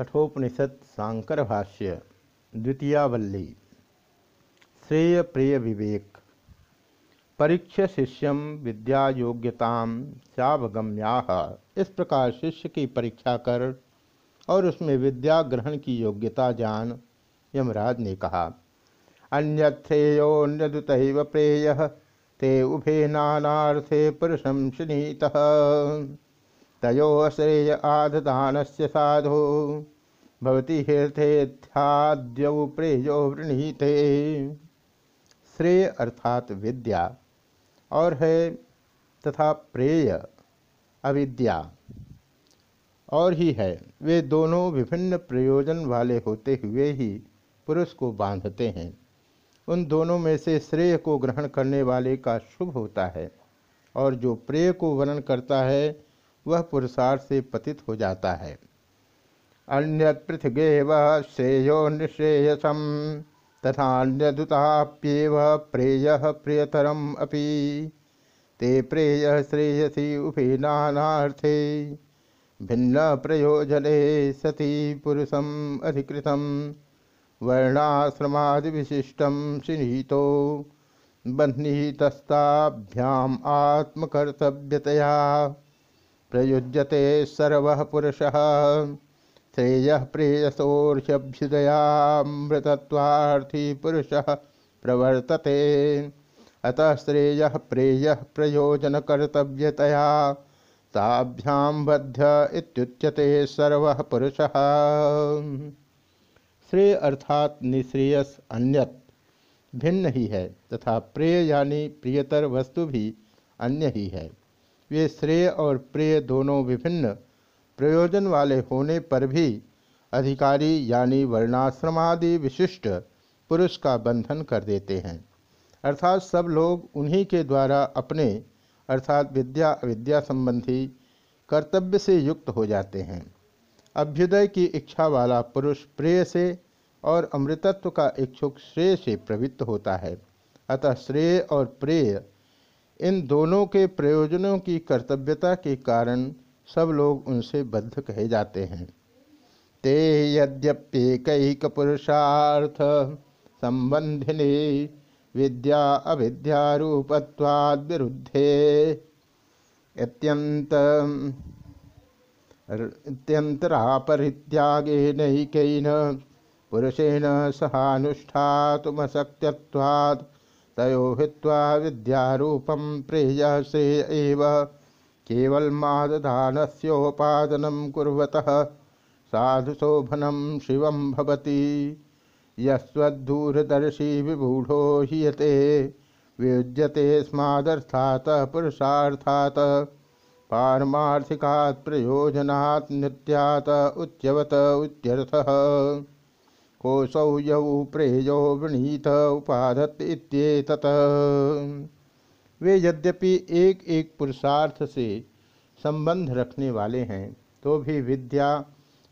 कठोपनिषद सांकर भाष्य, द्वितीयावल्ली। श्रेय प्रिय विवेक। परीक्ष शिष्यम विद्या योग्यता चावगम्या। इस प्रकार शिष्य की परीक्षा कर और उसमें विद्या ग्रहण की योग्यता जान, यमराज ने कहा। अन्य अन्यथ्रेयोन्यदुत प्रेय, ते उभे नानार्थे पुरुषंसिनीत तयो श्रेय आददान से साधो। भवती हेर्थेध्याद्यौ प्रेयो वृणीते। श्रेय अर्थात विद्या और है तथा प्रेय अविद्या। और ही है, वे दोनों विभिन्न प्रयोजन वाले होते हुए ही पुरुष को बांधते हैं। उन दोनों में से श्रेय को ग्रहण करने वाले का शुभ होता है और जो प्रेय को वर्णन करता है वह पुरुषार्थ से पतित हो जाता है। अन्य पृथ्वेव श्रेयो निश्रेयसम, तथा अन्यदुताप्येव प्रेय प्रियतरम अपि। ते प्रेय श्रेयसी उभे नानार्थे भिन्न प्रयोजने सती पुरुषम अधिकृतम। वर्णाश्रमादि विशिष्टम सिनीतो बह्नितस्ताभ्याम आत्मकर्तव्यतया। प्रयुज्यते सर्व पुरुष। श्रेय प्रेयसोर्षभ्युदयामृतत्वार्थी पुरुष प्रवर्तते। अतः श्रेय प्रेय प्रयोजनकर्तव्यतया। ताभ्याम बद्ध इत्युच्यते सर्व पुरुष। श्रेय अर्थात निश्रेयस अन्यत भिन्न ही है, तथा प्रेय यानी प्रियतर वस्तु भी अन्य ही है। वे श्रेय और प्रेय दोनों विभिन्न प्रयोजन वाले होने पर भी अधिकारी यानी वर्णाश्रमादि विशिष्ट पुरुष का बंधन कर देते हैं। अर्थात सब लोग उन्हीं के द्वारा अपने, अर्थात विद्या, अविद्या संबंधी कर्तव्य से युक्त हो जाते हैं। अभ्युदय की इच्छा वाला पुरुष प्रेय से और अमृतत्व का इच्छुक श्रेय से प्रवृत्त होता है। अतः श्रेय और प्रेय इन दोनों के प्रयोजनों की कर्तव्यता के कारण सब लोग उनसे बद्ध कहे जाते हैं। ते यद्यप्येक पुरुषार्थ संबंधिनी विद्या अविद्यारूपत्वाद विरुद्धे। अत्यंत इत्यंतरापरित्यागे नैकन पुरुषेण सहानुष्ठातुमशक्यवाद तयो हिवा विद्यारूपम प्रेय श्रेय एव। केवलमादधानस्योपादनं कुर्वतः साधुशोभनं शिवं भवति। यस्वदूरदर्शी विबूढ़ो हीयते, वियुज्यते स्मादर्थात, पुरुषार्थात, पारमार्थिकात्, प्रयोजनात्, नित्यात, उच्यवत, उच्यर्थः। कोशौ यौ प्रेयो वृणीत उपाधत वे यद्यपि एक एक पुरुषार्थ से संबंध रखने वाले हैं तो भी विद्या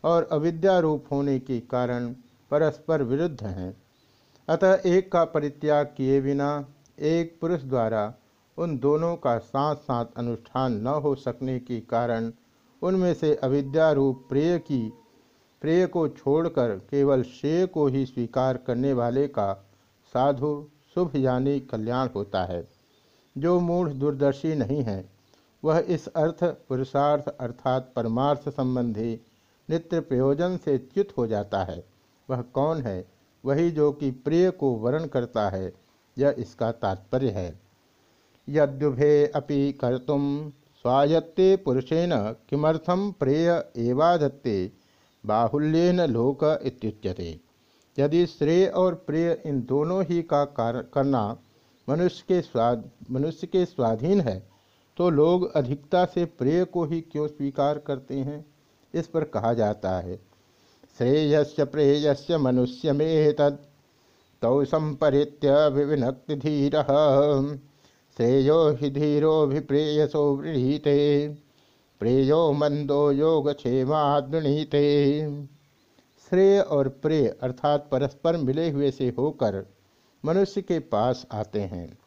और अविद्या रूप होने के कारण परस्पर विरुद्ध हैं। अतः एक का परित्याग किए बिना एक पुरुष द्वारा उन दोनों का साथ साथ अनुष्ठान न हो सकने के कारण उनमें से अविद्या रूप प्रेय की प्रेय को छोड़कर केवल श्रेय को ही स्वीकार करने वाले का साधु शुभ यानी कल्याण होता है। जो मूढ़ दूरदर्शी नहीं है, वह इस अर्थ, पुरुषार्थ अर्थात परमार्थ संबंधी नित्य प्रयोजन से च्युत हो जाता है। वह कौन है, वही जो कि प्रिय को वर्ण करता है, यह इसका तात्पर्य है। यद्युभे अपि कर्तुम स्वायत्ते पुरुषेण किमर्थम प्रेय एवाधत्ते बाहुल्यन लोक इत्युच्यते। यदि श्रेय और प्रिय इन दोनों ही का करना मनुष्य के स्वाद, मनुष्य के स्वाधीन है तो लोग अधिकता से प्रिय को ही क्यों स्वीकार करते हैं? इस पर कहा जाता है, श्रेयस्य प्रेयस्य मनुष्य में तद तौ संपरित्य विविनक्ति धीर श्रेयो हि धीरोभिप्रेयसो वृणीते प्रेयो मंदो योग क्षेमादृणीते श्रेय और प्रेय अर्थात परस्पर मिले हुए से होकर मनुष्य के पास आते हैं।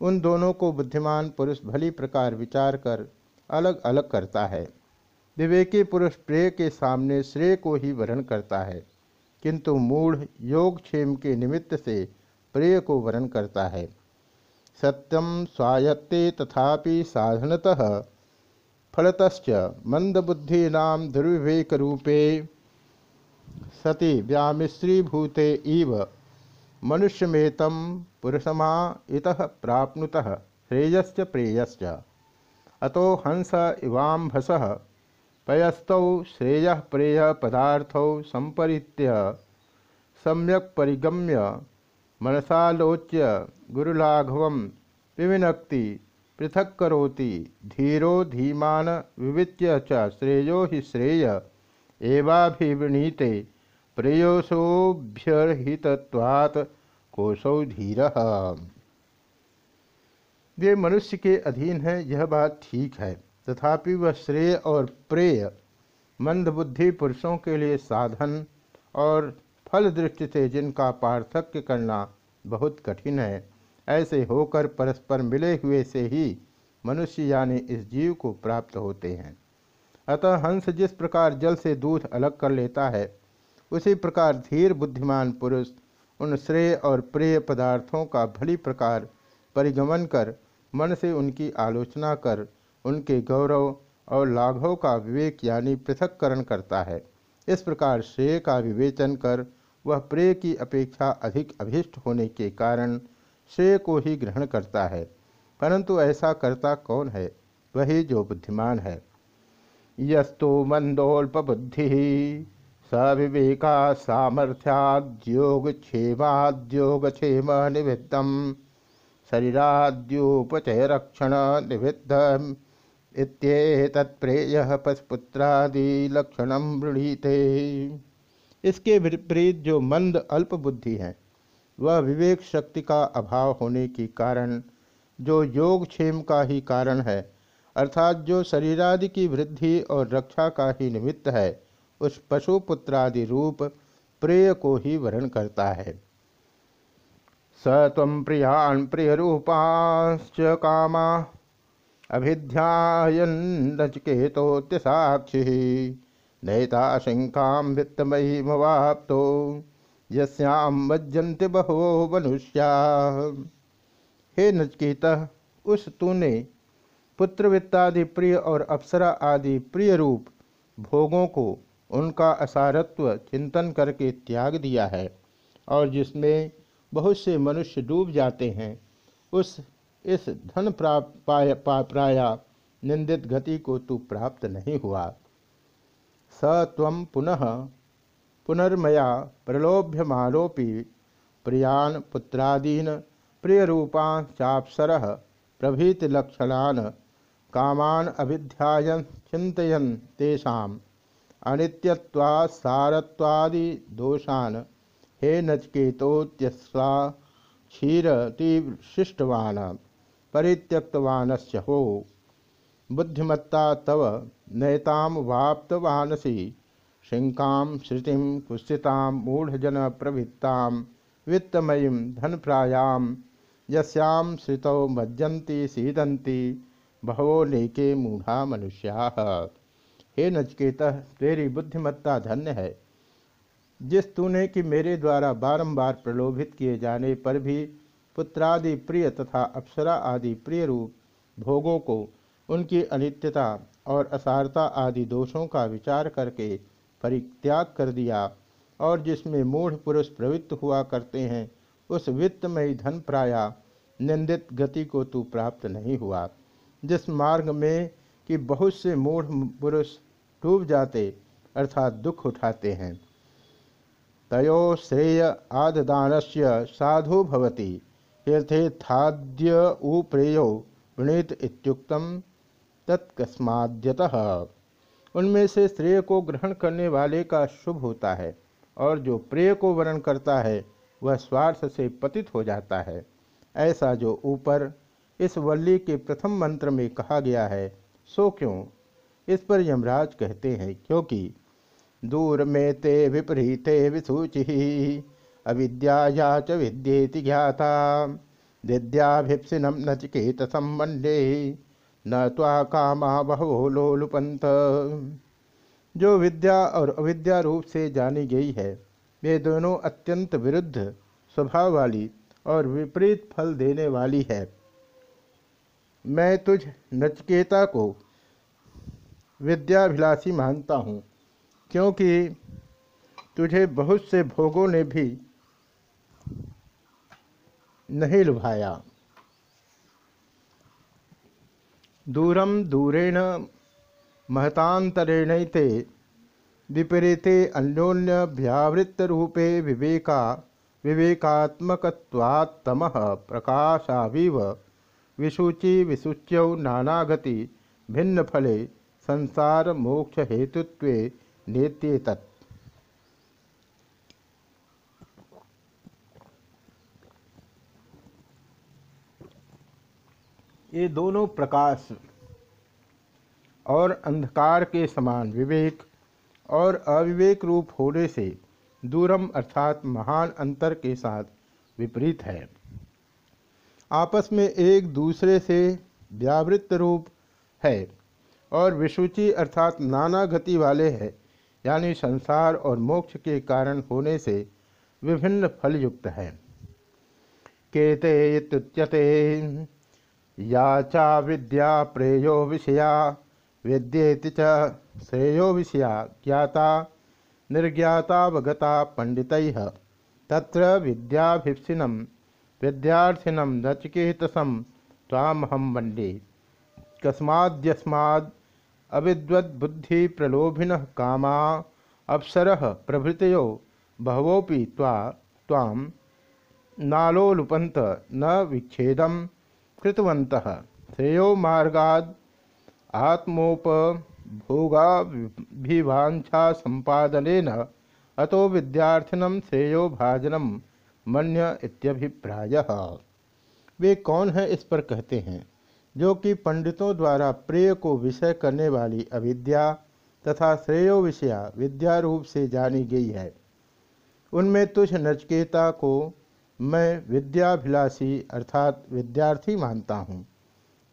उन दोनों को बुद्धिमान पुरुष भली प्रकार विचार कर अलग अलग करता है। विवेकी पुरुष प्रेय के सामने श्रेय को ही वरण करता है, किंतु मूढ़ योगक्षेम के निमित्त से प्रेय को वरण करता है। सत्यम स्वायत्ते तथापि साधनतः फलतश्च मंदबुद्धीना दुर्विवेक रूपे सति व्यामिश्रीभूते इव मनुष्यमेतम पुरुषमा इत प्राप्नुत, श्रेयश्च प्रेयश्च। अतो हंस इवाम्भस पयस्तौ श्रेय प्रेय पदार्थौ संपरीत्य सम्यक परिगम्य मनसालोच्य गुरुलाघव विविनक्ति पृथक करोति। धीरो धीमान विविच्य च श्रेयो हि श्रेय। एवाभिवृणीते प्रेयोसोभ्यर्हितत्वात् कोशौ धीर। वे मनुष्य के अधीन है, यह बात ठीक है। तथापि वह श्रेय और प्रेय मंदबुद्धि पुरुषों के लिए साधन और फल दृष्टि से जिनका पार्थक्य करना बहुत कठिन है। ऐसे होकर परस्पर मिले हुए से ही मनुष्य यानी इस जीव को प्राप्त होते हैं। अतः हंस जिस प्रकार जल से दूध अलग कर लेता है, उसी प्रकार धीर बुद्धिमान पुरुष उन श्रेय और प्रेय पदार्थों का भली प्रकार परिगमन कर मन से उनकी आलोचना कर उनके गौरव और लाघव का विवेक यानी पृथककरण करता है। इस प्रकार श्रेय का विवेचन कर वह प्रेय की अपेक्षा अधिक अभिष्ट होने के कारण श्रेय को ही ग्रहण करता है, परंतु ऐसा करता कौन है? वही जो बुद्धिमान है। यस्तु मंदोल्पबुद्धि, सविवेका सामर्थ्याद्योगक्षेमाद्योगक्षेम निवृत्तम शरीराद्योपचयरक्षण निवृत्त इत्येतत्प्रेय पशुपुत्रादिलक्षण वृणीते। इसके विपरीत जो मंद अल्प बुद्धि है वह विवेक शक्ति का अभाव होने के कारण, जो योगक्षेम का ही कारण है, अर्थात जो शरीरादि की वृद्धि और रक्षा का ही निमित्त है, उस पशुपुत्रादि रूप प्रेय को ही वर्ण करता है। स तम प्रियान प्रिय रूपांश्च कामा अभिध्यायन नचकेतोत्य साक्षी नैता शंका वित्तमयी मवाप्तो यस्याम मज्जंत बहवो मनुष्या। हे नचकेता, उस तूने पुत्रवित्तादि प्रिय और अप्सरा आदि प्रिय रूप भोगों को उनका असारत्व चिंतन करके त्याग दिया है, और जिसमें बहुत से मनुष्य डूब जाते हैं, उस, इस धन प्राप्त प्राया निंदित गति को तू प्राप्त नहीं हुआ। स पुनः पुनर्मया प्रलोभ्यमानोपि प्रियान पुत्रादीन प्रियरूपा चापसर प्रभृतिलक्षणान कामान अभिध्यायन चिंतन तेषा अनित्यत्वात् दोषान हे नचकेतोत्यस्वा क्षीरतिशिष्टवान परित्यक्तवानस्य हो। बुद्धिमत्ता तव नैताम शंकां श्रुतिं कुत्सितां मूढ़जन प्रवृत्तां वित्तमयीं धनप्रायां यस्यां श्रुतौ मज्जन्ति सीदंती बहवो नेके मूढ़ा मनुष्या। हे नचकेत, तेरी बुद्धिमत्ता धन्य है। जिस तूने कि मेरे द्वारा बारंबार प्रलोभित किए जाने पर भी पुत्रादि प्रिय तथा अप्सरा आदि प्रिय रूप भोगों को, उनकी अनित्यता और असारता आदि दोषों का विचार करके परित्याग कर दिया और जिसमें मूढ़ पुरुष प्रवृत्त हुआ करते हैं, उस वित्तमयी धन प्राया, निंदित गति को तू प्राप्त नहीं हुआ। जिस मार्ग में कि बहुत से मूढ़ पुरुष डूब जाते, अर्थात दुख उठाते हैं। तयो श्रेय आददान से साधु भवती तीर्थेथाद्य उप्रेयो वृणीत तत्कस्माद्यतः। उनमें से श्रेय को ग्रहण करने वाले का शुभ होता है, और जो प्रेय को वर्ण करता है, वह स्वार्थ से पतित हो जाता है। ऐसा जो ऊपर, इस वल्ली के प्रथम मंत्र में कहा गया है, सो क्यों? इस पर यमराज कहते हैं, क्योंकि दूर में ते विपरीते विसूचि, अविद्या च विद्येति ज्ञाता विद्याभिप्सिनम नचिकेत संबंधे। न त्वा कामा बहवो लोलुपंत जो विद्या और अविद्या रूप से जानी गई है, वे दोनों अत्यंत विरुद्ध स्वभाव वाली और विपरीत फल देने वाली है। मैं तुझ नचकेता को विद्याभिलाषी मानता हूँ, क्योंकि तुझे बहुत से भोगों ने भी नहीं लुभाया। दूरम दूरेण महतांतरेण विपरीते अन्योन्य विवेका विवेकात्मकत्वात्तम प्रकाशाविव विशुचि विशुच्यौ नानागति भिन्न फले संसार मोक्ष हेतुत्वे नेत्ये ये दोनों प्रकाश और अंधकार के समान विवेक और अविवेक रूप होने से दूरम अर्थात महान अंतर के साथ विपरीत है। आपस में एक दूसरे से व्यावृत्त रूप है और विशुचि अर्थात नाना गति वाले है, यानी संसार और मोक्ष के कारण होने से विभिन्न फल युक्त है। केते तुच्यते या चा विद्या प्रेयो विषया, विद्येति च श्रेयो विषया ज्ञाता निर्ज्ञातावगता पंडित। तत्र विद्याभिप्सिनम, विद्यार्थिनम नचिकेतसम तामहम वंडे कस्माद्यस्माद् अविद्वद्बुद्धि प्रलोभिन कामा, अप्सर प्रभृतो बहवोपि त्वा ताम नालोलुपंत न विच्छेदम। कृतवन्तः। श्रेयो मार्गाद आत्मोपभोगाभिवांछा संपादन अतो विद्यार्थिनम श्रेयो भाजनम मन्य इत्यभिप्राय। वे कौन है इस पर कहते हैं, जो कि पंडितों द्वारा प्रिय को विषय करने वाली अविद्या तथा श्रेयो विषया विद्या रूप से जानी गई है। उनमें तुझ नचकेता को मैं विद्याभिलाषी अर्थात विद्यार्थी मानता हूँ।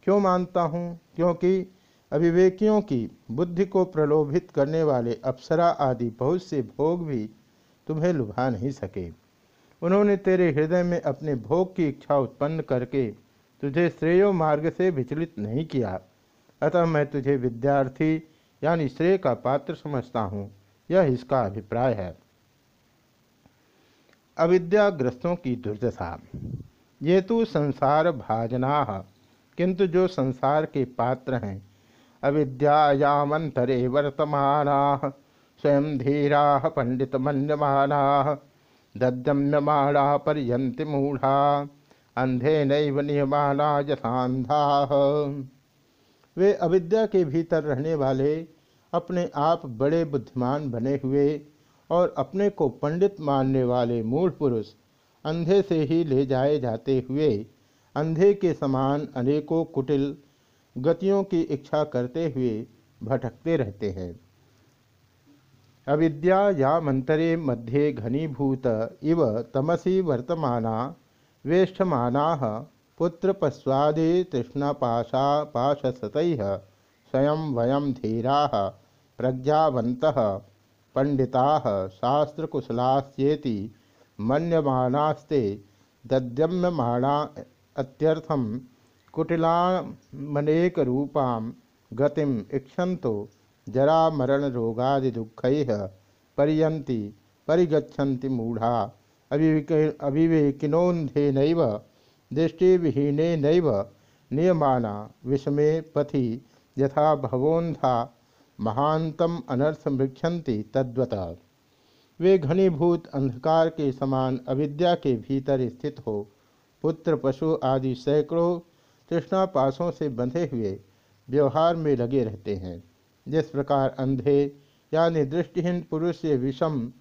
क्यों मानता हूँ? क्योंकि अविवेकियों की बुद्धि को प्रलोभित करने वाले अप्सरा आदि बहुत से भोग भी तुम्हें लुभा नहीं सके। उन्होंने तेरे हृदय में अपने भोग की इच्छा उत्पन्न करके तुझे श्रेयो मार्ग से विचलित नहीं किया। अतः मैं तुझे विद्यार्थी यानी श्रेय का पात्र समझता हूँ। यह इसका अभिप्राय है। अविद्याग्रस्तों की दुर्दशा। ये तो संसार भाजना, किंतु जो संसार के पात्र हैं अविद्यामंतरे वर्तमाना, स्वयं धीरा, पंडित मन्यमाना, दद्यम्यमाणा पर्यंति मूढ़ा, अंधे नैव नियमाना यथांधा वे अविद्या के भीतर रहने वाले अपने आप बड़े बुद्धिमान बने हुए और अपने को पंडित मानने वाले मूढ़ पुरुष अंधे से ही ले जाए जाते हुए, अंधे के समान अनेकों कुटिल गतियों की इच्छा करते हुए भटकते रहते हैं। अविद्या या मंतरे मध्ये घनीभूत इव तमसी वर्तमाना वेष्ठमाना पुत्र पश्वादे तृष्णापाशा पाशसत स्वयं वयम धीरा प्रज्ञावंत पंडिता शास्त्रकुशलास्येति मन्यमानास्ते दद्यम्यमाणा अत्यर्थम कुटिलामनेक रूपां गतिम इक्षन्तो जरा मरण रोगादि परियंति परिगछन्ति मूढ़ा। अविवेक अविवेकिनोन्धेन दृष्टिविहीन नियमाना विषमे पथि यथा भवोन्धा महांतम अनर्थ मृक्षन्ति तद्वत। वे घनीभूत अंधकार के समान अविद्या के भीतर स्थित हो। पुत्र, पशु आदि सैकड़ों तृष्णापासों से बंधे हुए व्यवहार में लगे रहते हैं। जिस प्रकार अंधे यानी दृष्टिहीन पुरुष से विषम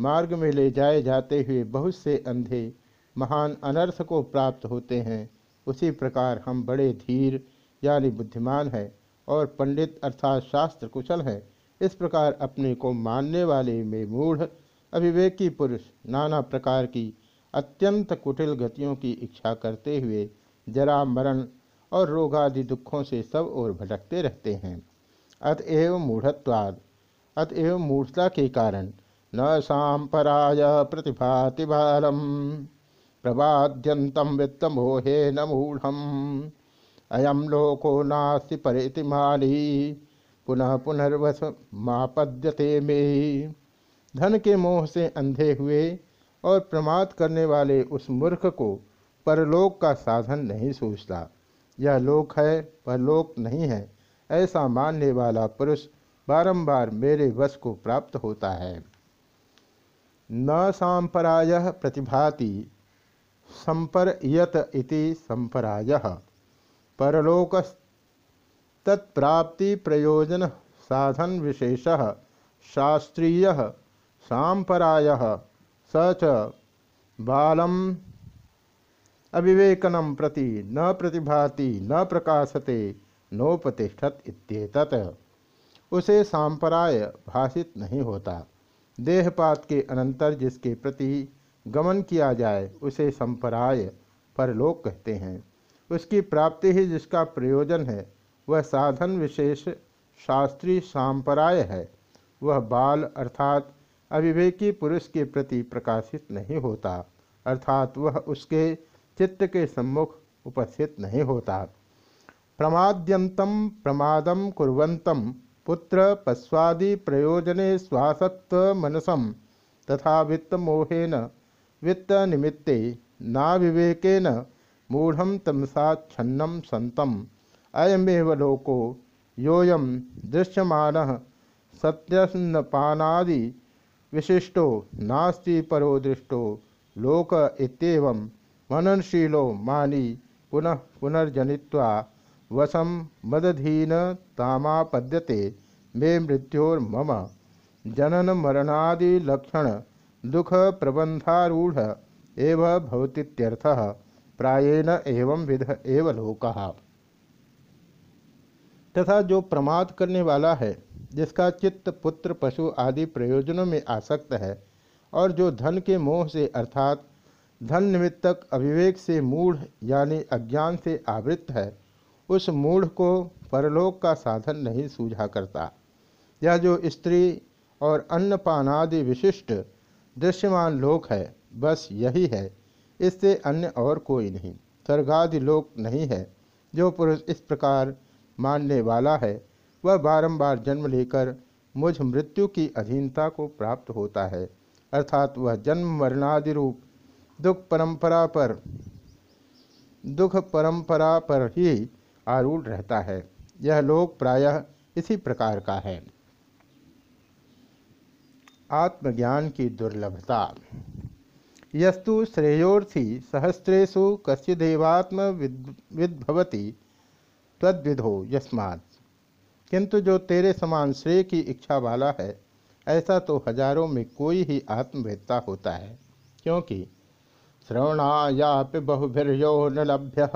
मार्ग में ले जाए जाते हुए बहुत से अंधे महान अनर्थ को प्राप्त होते हैं, उसी प्रकार हम बड़े धीर यानी बुद्धिमान हैं। और पंडित अर्थात शास्त्र कुशल हैं। इस प्रकार अपने को मानने वाले में मूढ़ अभिवेकी पुरुष नाना प्रकार की अत्यंत कुटिल गतियों की इच्छा करते हुए जरा मरण और रोगादि दुखों से सब ओर भटकते रहते हैं। अतएव मूढ़त्वाद। अतएव मूर्ता के कारण न सांपराय प्रतिभाति बालम। प्रवाद्यंतम वित्तमोहे न मूढ़ अयम लोको नास्ति परिति माली पुनः पुनर्वस मापद्यते में। धन के मोह से अंधे हुए और प्रमाद करने वाले उस मूर्ख को परलोक का साधन नहीं सोचता यह लोक है परलोक नहीं है, ऐसा मानने वाला पुरुष बारंबार मेरे वश को प्राप्त होता है। न सांपराय प्रतिभाति संपर यत इति संपराय। परलोक तत्प्राप्ति प्रयोजन साधन विशेष शास्त्रीय सांपराय स बालम अविवेकनम प्रति न प्रतिभाति न प्रकाशते नोपतिष्ठत इत्येतत। उसे सांपराय भाषित नहीं होता। देहपात के अनंतर जिसके प्रति गमन किया जाए, उसे संपराय परलोक कहते हैं। उसकी प्राप्ति ही जिसका प्रयोजन है, वह साधन विशेष शास्त्रीय सांपराय है। वह बाल अर्थात अविवेकी पुरुष के प्रति प्रकाशित नहीं होता, अर्थात वह उसके चित्त के सम्मुख उपस्थित नहीं होता। प्रमाद्यंतम प्रमादम कुरंतम पुत्र पश्वादि प्रयोजने स्वासक्त मनसम तथा वित्त मोहेन वित्त निमित्ते नाविवेकेन मूढ़ तमसाच्छन्नम संतम। अयमेव लोको योयम दृश्यमान सत्यन्नपानादि विशिष्टो नास्ति परो दृष्टो लोक इतम मननशीलो मानी पुनः पुनर्जनित्वा वसम मदधीन तामापद्यते मे मृत्योर्मम। जनन मरणादि लक्षण दुख प्रबंधारूढ़ एव भवतीत्यर्थः। प्राएण एवं विध एव लोक। तथा जो प्रमाद करने वाला है, जिसका चित्त, पुत्र, पशु आदि प्रयोजनों में आसक्त है, और जो धन के मोह से, अर्थात धन निमित्तक अविवेक से मूढ़, यानी अज्ञान से आवृत्त है, उस मूढ़ को परलोक का साधन नहीं सूझा करता। यह जो स्त्री और अन्नपानादि विशिष्ट दृश्यमान लोक है, बस यही है। इससे अन्य और कोई नहीं। स्वर्गादि लोक नहीं है। जो पुरुष इस प्रकार मानने वाला है, वह बारंबार जन्म लेकर मुझ मृत्यु की अधीनता को प्राप्त होता है। अर्थात वह जन्म मरणादि रूप दुख परंपरा पर, दुख परंपरा पर ही आरूढ़ रहता है। यह लोक प्रायः इसी प्रकार का है। आत्मज्ञान की दुर्लभता। यस्तु श्रेयोर्थी सहस्रेशु कश्चिदेवात्म विद्भवती? तद्विधो यस्मात्। किंतु जो तेरे समान श्रेय की इच्छा वाला है, ऐसा तो हज़ारों में कोई ही आत्मवेदता होता है। क्योंकि श्रवणायापि बहुभिर्यो न लभ्य,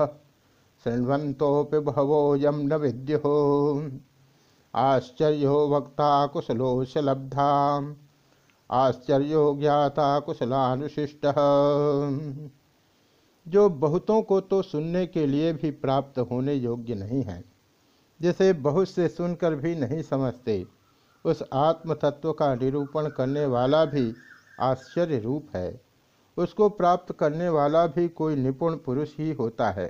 शृण्वन्तोऽपि बहवो यम न विद्यो। आश्चर्यो वक्ता कुशलोश लब्धा आश्चर्यो ज्ञाता कुशलानुशिष्ट। जो बहुतों को तो सुनने के लिए भी प्राप्त होने योग्य नहीं है, जिसे बहुत से सुनकर भी नहीं समझते, उस आत्म तत्व का निरूपण करने वाला भी आश्चर्य रूप है। उसको प्राप्त करने वाला भी कोई निपुण पुरुष ही होता है,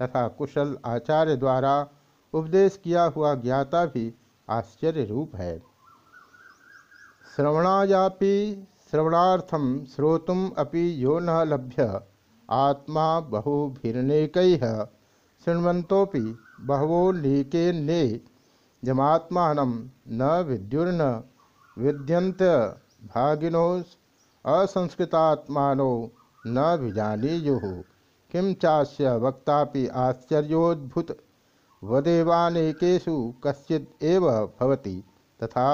तथा कुशल आचार्य द्वारा उपदेश किया हुआ ज्ञाता भी आश्चर्य रूप है। श्रवणायापि श्रवणार्थम श्रोतुम अपि यो न लभ्य। आत्मा बहुभिर्नेक। शृण्वन्तोपि बहवो लीकेन्ने जमात्मान न विद्युर्न। विद्यंत भागिनो असंस्कृतात्मानो न भिजानीयु किं चास्य वक्ता आश्चर्योद्भुत। वदेवानेकेशु कश्चिद भवति। तथा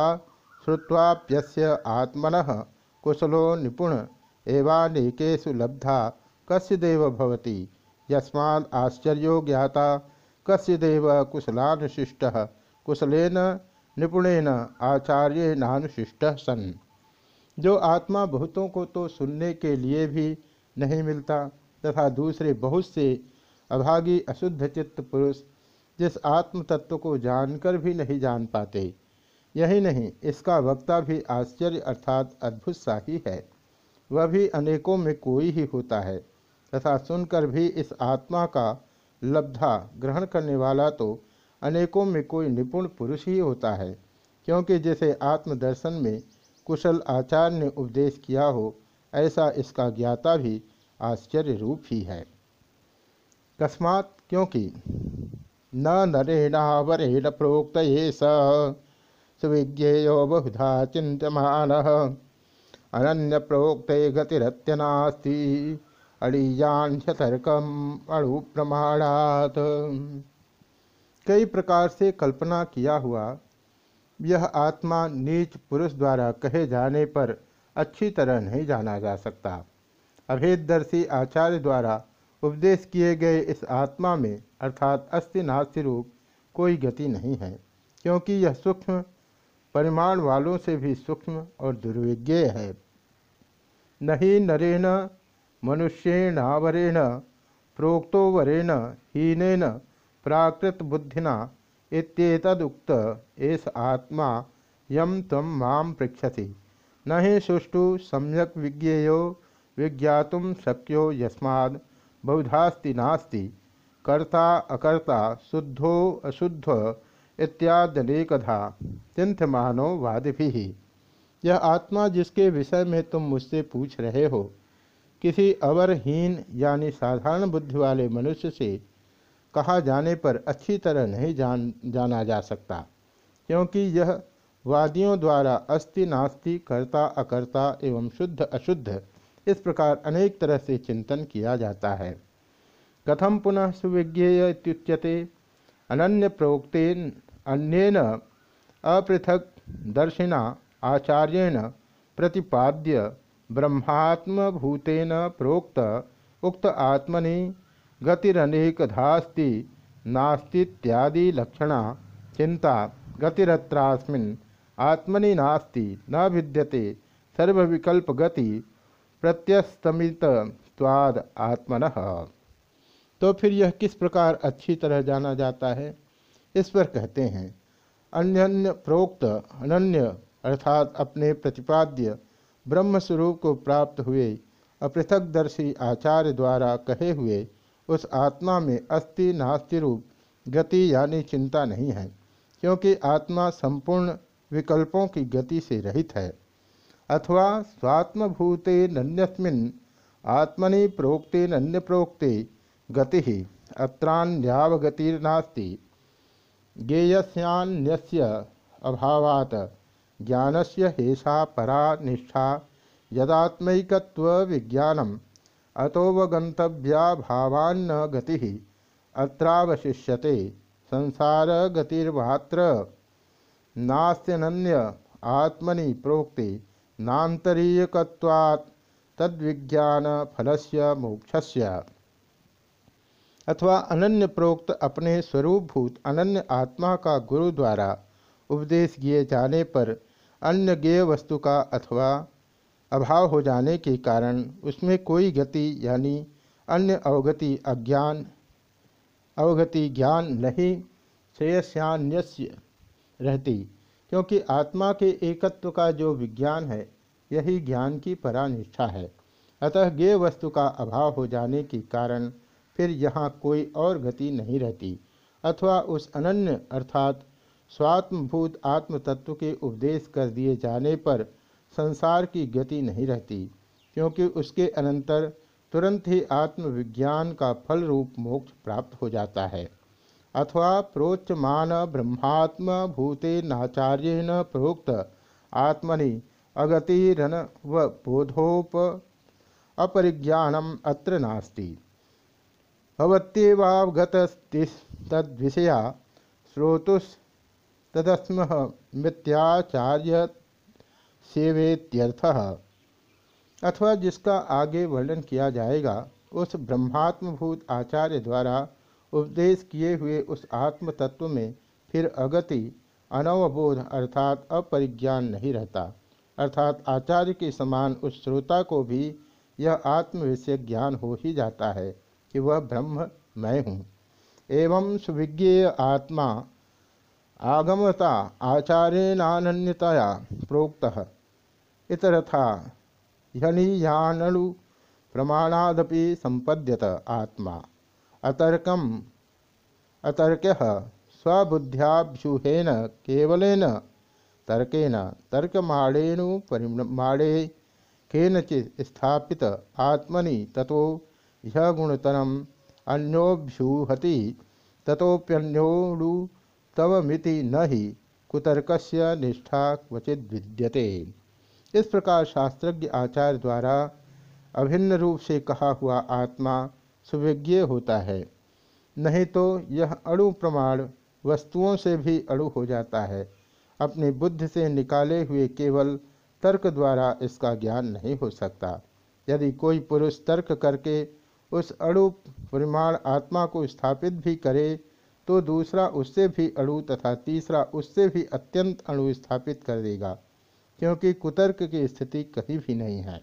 श्रुवाप्यस्य आत्मन कुशलो निपुण। एवानेकेशु लब्धा, कस्यदेव भवति। यस्मात् आश्चर्यो ज्ञाता, कस्यदेव कुशलानुशिष्ट। कुशलेन निपुणेन आचार्यनानुशिष्ट सन। जो आत्मा बहुतों को तो सुनने के लिए भी नहीं मिलता, तथा दूसरे बहुत से अभागी, अशुद्ध चित्त पुरुष, जिस आत्म तत्व को जानकर भी नहीं जान पाते यही नहीं, इसका वक्ता भी आश्चर्य अर्थात अद्भुत सा ही। है वह भी अनेकों में कोई ही होता है, तथा सुनकर भी इस आत्मा का लब्धा ग्रहण करने वाला तो अनेकों में कोई निपुण पुरुष ही होता है, क्योंकि जैसे आत्मदर्शन में कुशल आचार्य ने उपदेश किया हो, ऐसा इसका ज्ञाता भी आश्चर्य रूप ही है। कस्मात क्योंकि न नरेणावरेण प्रोक्त ये स सुविज्ञेयो बहुधा चिंतमान अनन्य प्रोक्त गतिरत्यनास्ति। अड़ीजान्यतर्कम अणु प्रमाणात कई प्रकार से कल्पना किया हुआ, यह आत्मा नीच पुरुष द्वारा कहे जाने पर अच्छी तरह नहीं जाना जा सकता। अभेददर्शी आचार्य द्वारा उपदेश किए गए इस आत्मा में अर्थात अस्थि नास्ति रूप कोई गति नहीं है, क्योंकि यह सूक्ष्म परिमाण वालों से भी सूक्ष्म और दुर्विज्ञेय है। नहीं नरेण मनुष्येणावरेण प्रोक्तोवरेण हीनेन, प्राकृत बुद्धिना, इत्येतदुक्त एस आत्मा यम तम माम पृछति न ही सुष्ठु, सम्यक विज्ञेयो, विज्ञात शक्यो यस्माद्, बहुधास्ति नास्ति। कर्ता, अकर्ता, शुद्धो, अशुद्ध इत्यादनेकधा चिंतमानो वादि यह आत्मा जिसके विषय में तुम मुझसे पूछ रहे हो, किसी अवरहीन यानी साधारण बुद्धि वाले मनुष्य से कहा जाने पर अच्छी तरह नहीं जान, जाना जा सकता, क्योंकि यह वादियों द्वारा अस्थि नास्ति, कर्ता, अकर्ता एवं शुद्ध, अशुद्ध, इस प्रकार अनेक तरह से चिंतन किया जाता है। कथम पुनः सुविज्ञेय इत्युच्यते? अनन्य प्रोक्तेन अन्येन अपृथक दर्शिना आचार्येण प्रतिपाद्य ब्रह्मात्मभूतेन प्रोक्त उक्त आत्मनि गतिरनेकधास्ति नास्तीत्यादि लक्षणा चिंता गतिरत्रास्मिन् आत्मनि नास्ति न भिद्यते सर्वविकल्प गति प्रत्यस्तमित स्वाद आत्मन। तो फिर यह किस प्रकार अच्छी तरह जाना जाता है? इस पर कहते हैं अन्य प्रोक्त, अनन्य, अर्थात अपने प्रतिपाद्य ब्रह्म स्वरूप को प्राप्त हुए, अपृथकदर्शी आचार्य द्वारा कहे हुए, उस आत्मा में अस्थि नास्ति रूप, गति यानी चिंता नहीं है, क्योंकि आत्मा संपूर्ण विकल्पों की गति से रहित है। अथवा स्वात्मभूते नन्यस्मिन आत्मनि प्रोक्ते नन्य प्रोक्ते गति। ही अत्रान्यावगतिर्नास्ति। ज्ञेयस्यान्यस्य अभावात् ज्ञानस्य हेषा परा निष्ठा यदात्मकत्व विज्ञानम अतोवगंतव्या भावान्न गति अत्रावशिष्यते संसार गतिर्वात्र नास्त्यनन्य आत्मनि प्रोक्ते नान्तरीयकत्वात् तद्विज्ञान फलस्य मोक्षस्य। अथवा अनन्य प्रोक्त अपने स्वरूपभूत अनन्य आत्मा का गुरु द्वारा उपदेश किए जाने पर अन्य ज्ञेय वस्तु का अथवा अभाव हो जाने के कारण उसमें कोई गति यानी अन्य अवगति अज्ञान, अवगति ज्ञान नहीं, श्रेयस्यान्यस्य रहती, क्योंकि आत्मा के एकत्व का जो विज्ञान है, यही ज्ञान की परानिष्ठा है। अतः गे वस्तु का अभाव हो जाने के कारण फिर यहाँ कोई और गति नहीं रहती, अथवा उस अनन्य अर्थात स्वात्मभूत आत्म तत्व के उपदेश कर दिए जाने पर संसार की गति नहीं रहती, क्योंकि उसके अनंतर तुरंत ही आत्मविज्ञान का फल रूप मोक्ष प्राप्त हो जाता है। अथवा प्रोच्यमान ब्रह्मात्म भूते नाचार्यन प्रोक्त, आत्मनि अगतिरन व बोधोप अपरिज्ञानम अत्र नास्ति। भवत्येवावगतस्तिस्तद्विषया श्रोतुस्तदस्म मिथ्याचार्य सेवेत्यर्थ। अथवा जिसका आगे वर्णन किया जाएगा, उस ब्रह्मात्मभूत आचार्य द्वारा उपदेश किए हुए उस आत्म तत्व में फिर अगति, अनवबोध अर्थात अपरिज्ञान नहीं रहता। अर्थात आचार्य के समान उस श्रोता को भी यह आत्म विषय ज्ञान हो ही जाता है। कि वह ब्रह्म मैं हूँ। एवं सुविज्ञ आत्मा, आगमता आचार्यनान्यतया प्रोक्त। इतरथा ह्यनीयानणु प्रमाणादपि संपद्यत आत्मा। अतर्कम अतर्क स्वबुद्ध्याभ्यूहेन केवलेन तर्केन, तर्कमाणेनु परिमाणे केनचित स्थापित आत्मनि ततो यह गुणतरम अन्योभ्यूहति तव तवमिति न ही कुतर्कस्य निष्ठा क्वचित विद्यते। इस प्रकार शास्त्रज्ञ आचार्य द्वारा अभिन्न रूप से कहा हुआ आत्मा सुविज्ञ होता है। नहीं तो यह अणु प्रमाण वस्तुओं से भी अणु हो जाता है। अपनी बुद्धि से निकाले हुए केवल तर्क द्वारा इसका ज्ञान नहीं हो सकता। यदि कोई पुरुष तर्क करके उस अणु परिमाण आत्मा को स्थापित भी करे तो दूसरा उससे भी अणु तथा तीसरा उससे भी अत्यंत अणु स्थापित कर देगा, क्योंकि कुतर्क की स्थिति कहीं भी नहीं है।